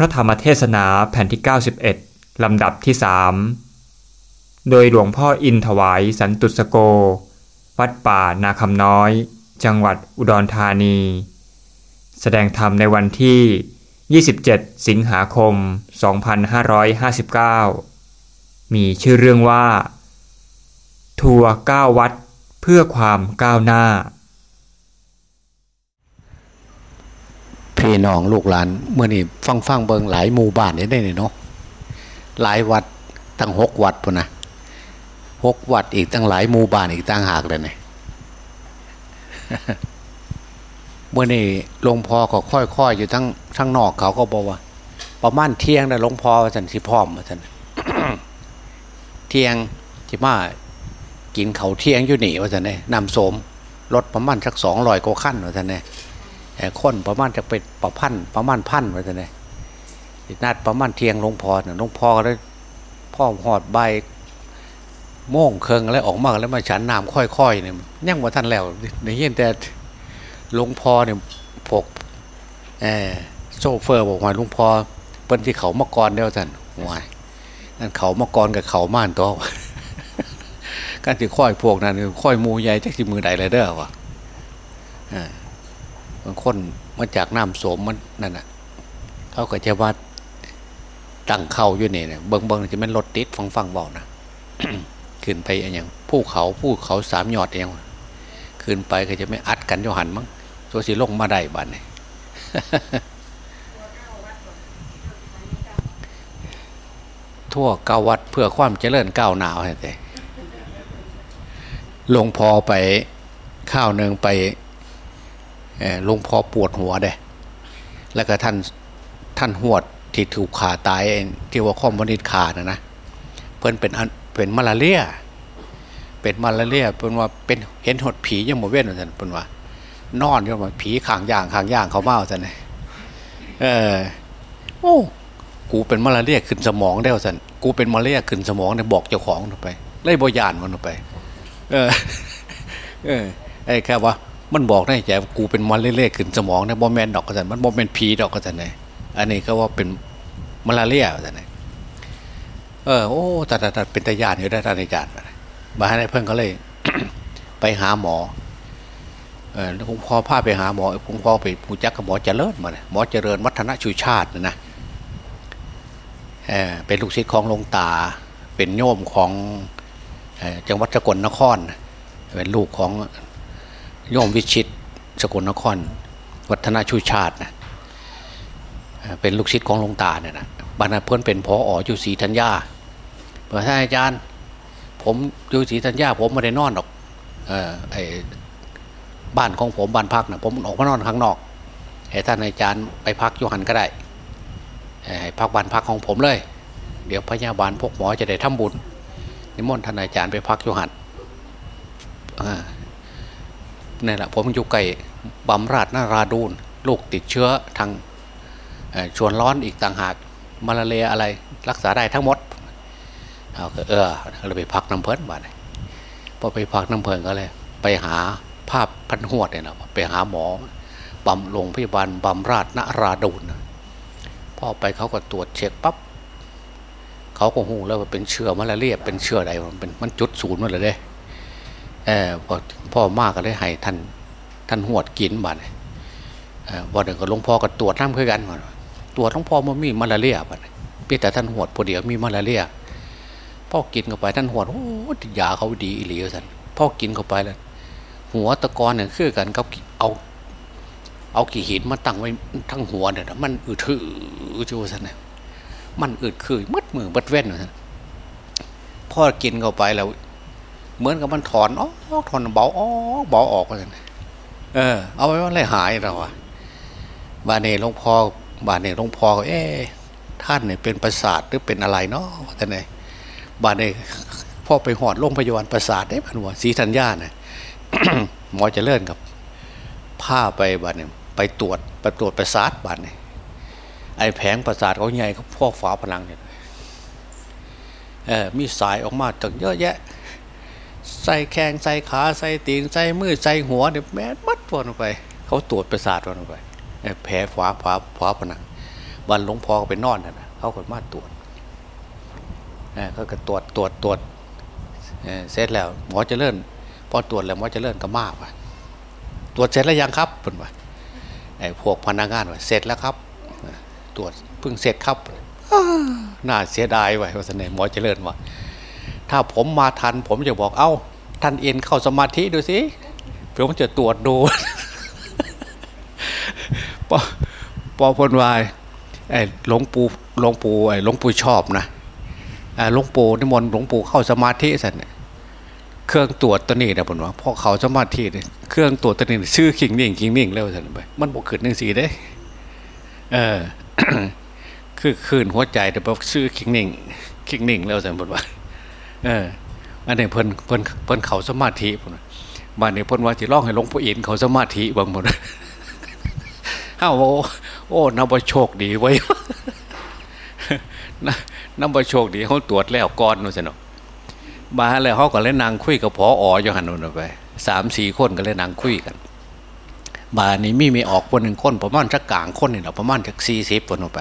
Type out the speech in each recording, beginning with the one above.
พระธรรมเทศนาแผ่นที่ 91 ลำดับที่สโดยหลวงพ่ออินถวายสันตุสโก วัดป่านาคำน้อย จังหวัดอุดรธานี แสดงธรรมในวันที่ 27 สิงหาคม 2559 มีชื่อเรื่องว่า ทัวร์9วัดเพื่อความก้าวหน้า พี่น้องลูกหลานเมื่อนี่ฟังฟังเบิงหลายหมู่บ้านนี่ได้เนาะหลายวัดตั้งหกวัดปุ่นะหกวัดอีกตั้งหลายหมู่บ้านอีกตั้งหากเลยเนี่ยเมื่อนี่หลวงพ่อก็ค่อยๆอยู่ทั้งทั้งนอกเขาก็บอกว่า ประมาณเที่ยงนะหลวงพ่อสันสิพร้อมสันเที่ยงจิมากินเขาเที่ยงอยู่หนีว่าสันเนี่ยนำโสมรถประมาณสักสองร้อยกว่าขั้นว่าสันเนี่ย คนประมาณจะเป็นประพันประมาณพันไว้แต่ไหนนัดประมาณเทียงหลวงพ่อเนี่ยหลวงพ่อก็ได้พ่อหอดใบโม่งเคิงแล้วออกมาแล้วมาฉันน้ำค่อยๆเนี่ยยังว่าท่านแล้วในเย็นแต่หลวงพ่อเนี่ยพกเออโซเฟอร์บอกว่าหลวงพ่อเปิ้นที่เขามากรเดียวท่านวายนั่นเขามากรกับเขาม่านตัวการที่ค่อยพวกนั้นค่อยมูใหญ่จากที่มือใดเลยเด้อวะางคนมาจากน้ำโสมมันนั่นน่ะเขาก็จะว่าตั้งเข้าอยู่นี่เนี่ยเบิ้งเบิ้งจะมันรถติดฟังฟังบอกนะขึ้นไปอย่างผู้เขาผู้เขาสามยอดเองขึ้นไปก็จะไม่อัดกันโยหันมั้งโซสีลงมาได้บ้านนี่ทั่วเก้าวัดเพื่อความเจริญก้าวหนาวให้แต่ลงพอไปข้าวหนึ่งไป หลวงพ่อปวดหัวเด้แล้วก็ท่านท่านหวดที่ถูกขาตายที่ว่าข้อมวนิดขาดนะนะเพิ่นเป็นเป็นมาลาเรียเป็นมาลาเรียเป็นว่าเป็นเห็นหดผียังโมเว้นเหมือนกันเป็นว่านอนอยู่ว่าผีขางย่างขางย่างเขาเมาสันเออโอ้กูเป็นมาลาเรียขึ้นสมองได้สันกูเป็นมาลาเรียขึ้นสมองเนี่ยบอกเจ้าของไปไล่บอยานมันไป เออ เออไอ้แค่ว่า มันบอกได้ใจกูเป็นมันเล่ๆขึ้นสมองนะบอแมนดอกกระสันมันบอแมนผีดอกกระสันเลยอันนี้ก็ว่าเป็นมาลาเรียกระสันเลยเออโอ้ตัดตัดเป็นตายานอยู่ได้ตาในจานมาให้เพื่อนก็เลย ไปหาหมอเออหลวงพ่อพาไปหาหมอหลวงพ่อไปผู้จักกับหมอเจริญมาเนี่ยหมอเจริญวัฒนชูชาตินะเออเป็นลูกศิษย์ของหลวงตา เป็นโยมของจังหวัดสกลนคร เป็นลูกของ โยมวิชิตสกลนคร วัฒนชูชาตินะเป็นลูกศิษย์ของหลวงตาเนี่ยนะบรรณเพื่อนเป็นพอออยู่ศรีธัญญาเพื่อท่านอาจารย์ ผมอยู่ศรีธัญญาผมไม่ได้นอนหรอกอไอ้บ้านของผมบ้านพักนะผมออกมานอนข้างนอกให้ท่านอาจารย์ไปพักยุหันก็ได้พักบ้านพักของผมเลย เดี๋ยวพยาบาลพวกหมอจะได้ทำบุญนิมนต์ท่านอาจารย์ไปพักยุหัน นี่แหละผมอยู่ไก่บำราดนาราดูนลูกติดเชื้อทางชวนร้อนอีกต่างหากมาลาเรียอะไรรักษาได้ทั้งหมดเอาเออเราไปพักน้ำเพลินมาเลยพอไปพักน้ำเพลินก็เลย ไปหาภาพพันหวดเนี่ยนะไปหาหมอบำลงพยาบาลบำราดนาราดูนพอไปเขาก็ตรวจเช็คปั๊บเขาก็หูแล้วว่าเป็นเชื้อมาลาเรียเป็นเชื้ออะไรมันเป็นมันจุดศูนย์มาเลยเด้ เออพ่อมากก็เลยให้ท่านท่านหวดกินบัดวันหนึ่งก็หลวงพ่อก็ตรวจน้ำคือกันตรวจหลวงพ่อมันมีมาลาเรียบัดพี่แต่ท่านหวดพอเดียวมีมาลาเรียพ่อกินเข้าไปท่านหวดโอ้ยาเขาดีอีหลีสันพ่อกินเข้าไปแล้วหัวตะกอนเนี่ยคือกันกับเอาเอากี่หินมาตั้งไว้ทั้งหัวเนี่ยมันอืดถือจูสันเนี่ยมันอืดคือมัดมือมัดเว้นสันพ่อกินเข้าไปแล้ว เหมือนกับมันถอนอ๋อถอนเบาอ๋อเบาออกเลยเออ เอาไว้ว่าอะไรหายเราอะบาเนหลวงพ่อบาเนหลวงพ่อเอ๊ท่านเนี่ยเป็นประสาทหรือเป็นอะไรเนาะท่านไหนบาเนพ่อไปหอดโรงพยาบาลประสาทได้พันวัวสีธัญญาเนี่ยหมอจะเลื่อนกับผ้าไปบาเนี่ยไปตรวจไปตรวจประสาทบาเนี่ยไอ้แผงประสาทเขาใหญ่เขาพ่อฝาพลังเนี่ยเออมีสายออกมาจากเยอะแยะ ใส่แข้งใส่ขาใส่ตีนใส่มือใส่หัวเนี่ยแม่มัดวนไป เขาตรวจประสาทวนไปแผลฝาฝาฝาผนังวันหลวงพ่อไปนอนนะเขาคนมาตรวจเขาก็ตรวจตรวจตรวจเสร็จแล้วหมอจะเลื่อนพอตรวจแล้วหมอจะเลื่อนก็มากว่ะตรวจเสร็จแล้วยังครับเป็นว่าไอ้พวกพนักงานว่าเสร็จแล้วครับ ตรวจเพิ่งเสร็จครับน่าเสียดายไว้ว่าสนหมอจะเลื่อนว่า ถ้าผมมาทัน ผมจะบอกเอ้าท่านเอ็นเข้าสมาธิดูสิผมจะตรวจดูปอปอพลวายไอ้หลวงปู่หลวงปู่ไอ้หลวงปู่ชอบนะหลวงปู่นิมนต์หลวงปู่เข้าสมาธิสันเครื่องตรวจตัวนี้นะผมว่าพอเขาสมาธิเนี่ยเครื่องตรวจตัวนี้ชื่อขิงนิ่งขิงนิ่งแล้วสันไปมันบกขึ้นหนึ่งสีได้เออคือคืนหัวใจแต่พอชื่อขิงนิ่งขิงนิ่งแล้วสันผมว่า เอออันนี้เพิ่นเพิ่นเพิ่นเขาสมาธิผมบ้านนี้เพิ่นว่าจะร้องให้หลวงปู่อินเขาสมาธิบางหมดอ้าโอ้โอ้นับว่าโชคดีไว้นับว่าโชคดีเขาตรวจแล้วก่อนนู่นสิเนาะมาแล้วเขาก็เล่นนางคุยกับพออ๋อยหันนู่นไปสามสี่คนก็เล่นนางคุยกันบานี้มีมีออกคนหนึ่งคนประมาณสักกลางคนนี่แหละประมาณสักสี่สิบคนออกไป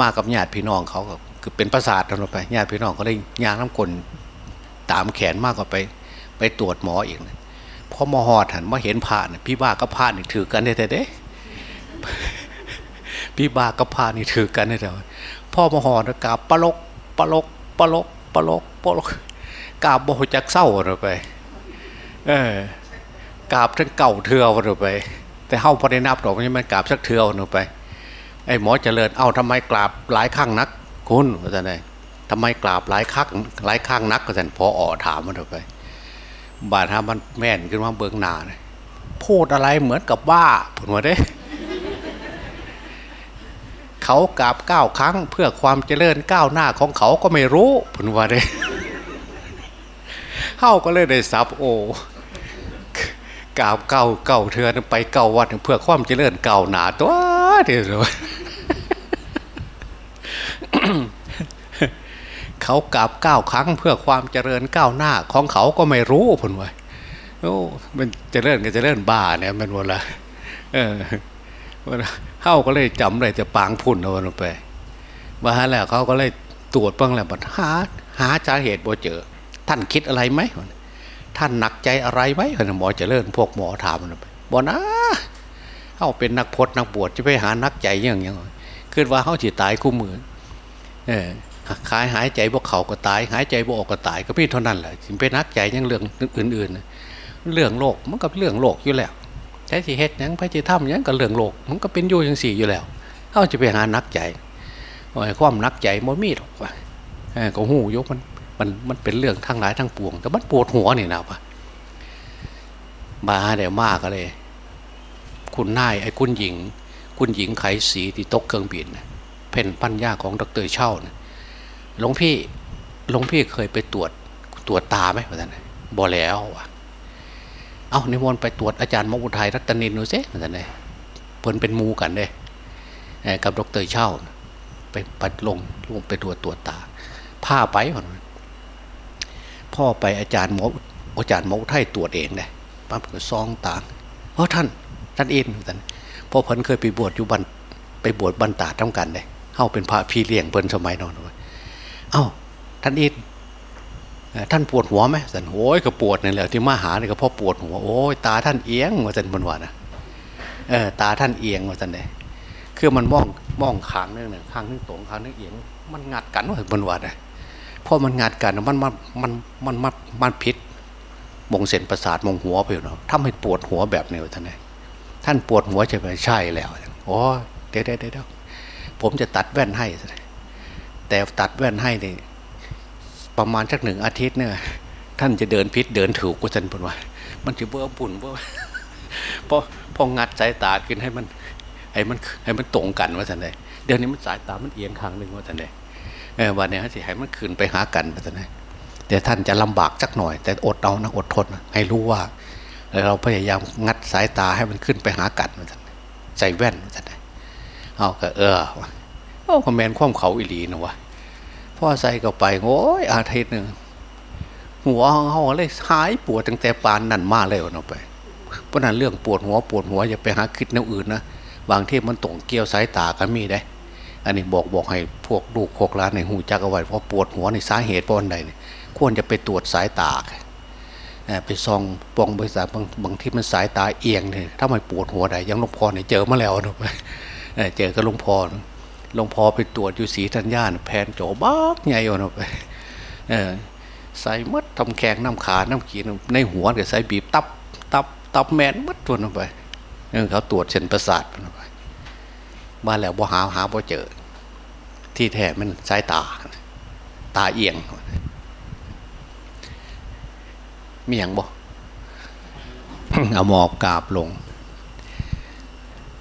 มากับญาติพี่น้องเขาก็ คือเป็นประสาทกันไปญาติพี่น้องก็เลยยางน้ำกลตามแขนมากกว่าไป ไปตรวจหมออีกพอมหอดหันมาเห็นผ่านพี่บ้าก็ผ่านนี่ถือกันได้แต่เด้พี่บ้าก็ผ่านนี่ถือกันได้แต่พ่อมหอดกาบปลกปลกปลกปลกปลกกาบโบจักเศร้าเราไป เออกาบทั้งเก่าเทือเราไป แต่เฮ้าพอได้นับดอกมันมันกาบสักเทือเราไปไอ้หมอเจริญเอ้าทำไมกราบหลายข้างนัก คุณว่าจะไงทำไมกราบหลายคักหลายข้างนักก็จะพออ่อถามมันออกไป บาดฮามันแม่นขึ้นมาเบิงหนาเลยพูดอะไรเหมือนกับบ้าผลว่าเด้เขากราบเก้าครั้ง เพื่อความเจริญก้าวหน้าของเขาก็ไม่รู้ผลว่าเด้เข้าก็เลยได้ซับโอกราบเก้าเก้าเทือนไปเก้าวัดเพื่อความเจริญเก้าหนาตัวเดียว เขากราบเก้าครั้งเพื่อความเจริญก้าวหน้าของเขาก็ไม่รู้ผลว่าโอ้มันเจริญก็เจริญบ้าเนี่ยมันวันละเออเข้าก็เลยจำเลยจะปางพุ่นเอาไปมาแล้วเขาก็เลยตรวจบ้างแหละบัดหาหาสาเหตุบ่เจอ ท่านคิดอะไรไหมท่านหนักใจอะไรไหมหมอเจริญพวกหมอถามมันไปบ่นะเข้าเป็นนักพจนักบวชจะไปหานักใจยังยังคือว่าเขาจีตายคู่มือเออ ขายหายใจพวกเขาก็ตาย หายใจพวกออกก็ตาย ก็พี่เท่านั้นแหละจึงเป็นนักใจยังเรื่องอื่น ๆ เรื่องโลกมันก็เรื่องโลกอยู่แล้วใช้สิเฮ็ดยังพระจิตถ้ำยังก็เรื่องโลก มันก็เป็นอยู่ยังสี่อยู่แล้วเขาจะไปหานักใจความนักใจมันมีหรอกว่าก็หูยกมันมันมันเป็นเรื่องทั้งหลายทั้งปวง แต่มันปวดหัวนี่นะปะมาเดี๋ยวมากก็เลย คุณนายไอ้คุณหญิง คุณหญิงไขสีที่ตกเครื่องบิน เพ่นปัญญาของดรเช่านะหลวงพี่หลวงพี่เคยไปตรวจตรวจตาไหมพระท่านบ่แล้วอะเอานิมนต์ไปตรวจอาจารย์มอุฏไทยรัตนินดูซิพระท่านเลยเพิ่นเป็นมูกันเด้กับดรเช่าไปปัดลงลงไปตรวจตรวจตา ผ้าไปพ่อไปอาจารย์หมออาจารย์หมออุทัยตรวจเองเลยปั๊บก็ซองตาเพราะท่านท่านเองท่านพ่อเพิ่นเคยไปบวชอยู่บันไปบวชบรรดาทั้งกันเลย เข้าเป็นพระพี่เลี้ยงเพิ่นสมัยนอนเอ้าท่านอินท่านปวดหัวไหมสันโอ้ยก็ปวดนี่แหละที่มาหาเนี่ยก็เพราะปวดหัวโอ้ยตาท่านเอียงว่าสันบนวันนะเออตาท่านเอียงว่าสันเลยคือมันมองมองขางนึงหนึ่งข้างนึงตรงข้างนึงเอียง มันงัดกันว่าบนวันนะเพราะมันงัดกันมันมันมันมันมันมันพิษมงเส้นประสาทมงหัวไปเนาะทำให้ปวดหัวแบบนี้ท่านเลยท่านปวดหัวใช่ไหมใช่แล้วโอ้เดี๋ยวเดี๋ยวเดี๋ยว ผมจะตัดแว่นให้ แต่ตัดแว่นให้เนี่ยประมาณสักหนึ่งอาทิตย์เนี่ยท่านจะเดินพิษเดินถูกกุศลพูนว่า มันจะเบื่อปุ่นเบื่อพอพองัดสายตาขึ้นให้มันให้มันให้มันตรงกันว่าสันเลยเดี๋ยวนี้มันสายตามันเอียงข้างหนึ่งว่าสันเลยเออวันนี้สิให้มันขึ้นไปหากันว่าสันเลยแต่ท่านจะลำบากสักหน่อย แต่อดเอานะอดทนให้รู้ว่าเราพยายามงัดสายตาให้มันขึ้นไปหากันว่าสันใส่แว่นว่าสันเลย เอาก็เออโอ้คอมเมนต์ความเขาอิลีนะวะพ่อใส่ก็ไปโอ้ยอาทิตย์หนึ่งหัวเขาเลยหายปวดตั้งแต่ปานนั่นมาเลยเอาไป เพราะนั้นเรื่องปวดหัวปวดหัวอย่าไปหาคิดแนวอื่นนะบางที่มันตรงเกี่ยวสายตากันมีได้ อันนี้บอกบอกให้พวกลูกพวกหลานในหูจักเอาไว้เพราะปวดหัวในสาเหตุเพราะอะไรควรจะไปตรวจสายตาไปซองปองบริษัทบางบางที่มันสายตาเอียงเนี่ยถ้าไม่ปวดหัวใดยังลวงพ่อเนี่ยเจอมาแล้วนะไป เจอกับหลวงพ่อหลวงพ่อไปตรวจอยู่ศรีธัญญานแผนโจบักใหญ่เอานะไปใส่มัดทำแขงน้ำขาน้ำขีนในหัวเดี๋ยวใส่บีบตับตับตับแมนมัดตัวนั้นไปเออเขาตรวจเส้นประสาทมันไปมาแล้วบ่หาหาบ่เจอ ที่แท้มันสายตา ตาเอียงมีอย่างบ่เอาหมอบกราบลง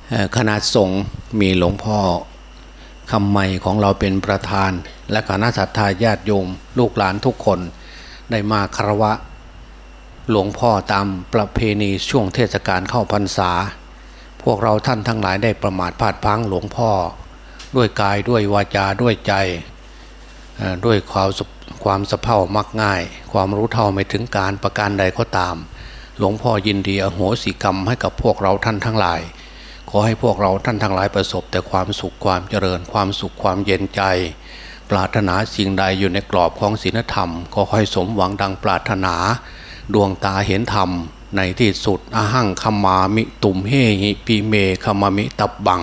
เอ่อคณะสงฆ์ มีหลวงพ่อคำใหม่ของเราเป็นประธาน และคณะศรัทธาญาติโยม ลูกหลานทุกคนได้มาคารวะ หลวงพ่อตามประเพณีช่วงเทศกาลเข้าพรรษา พวกเราท่านทั้งหลายได้ประมาทพลาดพังหลวงพ่อ ด้วยกายด้วยวาจาด้วยใจ ด้วยความสุความสะเพร่ามักง่าย ความรู้เท่าไม่ถึงการประการใดก็ตาม หลวงพ่อยินดีอโหสิกรรมให้กับพวกเราท่านทั้งหลาย ขอให้พวกเราท่านทั้งหลายประสบ แต่ความสุขความเจริญความสุขความเย็นใจ ปรารถนาสิ่งใดอยู่ในกรอบของศีลธรรม ก็ขอให้สมหวังดังปรารถนา ดวงตาเห็นธรรม ในที่สุดอาหังคมามิตุมเฮหิปีเมคมามิตับบัง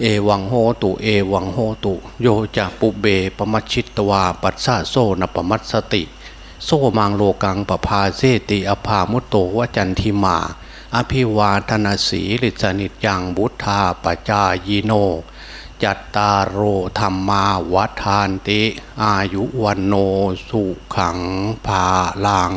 เอวังโหตุ เอวังโหตุ โยจะปุเบปมัชชิตวา ปัสสะโซนปมัสสติ โซมังโลกังปภาเซติอภามุตโตวจันทิมา อภิวาทนาสีลิสนิจยังบุทธาปจายโน จัตตารโอธรรมาวัฏานติ อายุวันโนสุขังภาลัง